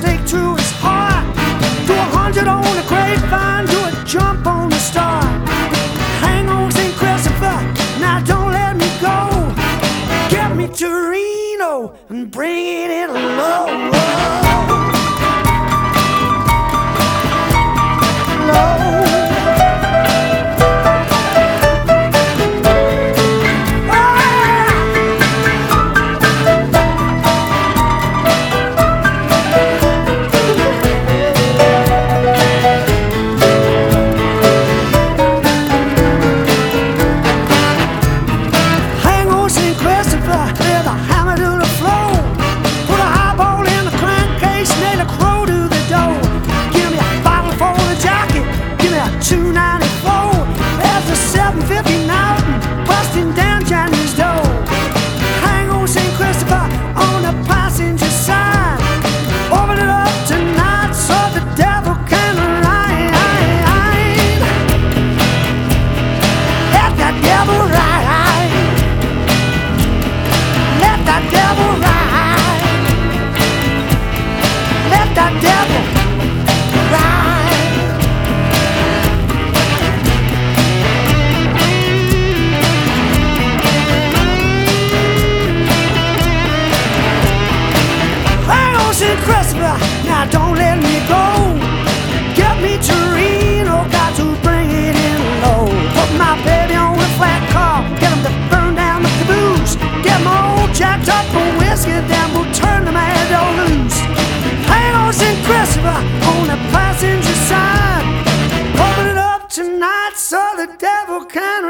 stake to his heart. Do a hundred on a grapevine, do a jump on the star. Hang on St. Christopher, now don't let me go. Get me to Reno and bring it in low. In the house. basket, down, we'll turn the mad man loose. Hang on, St. Christopher, on the passenger side. Open it up tonight so the devil can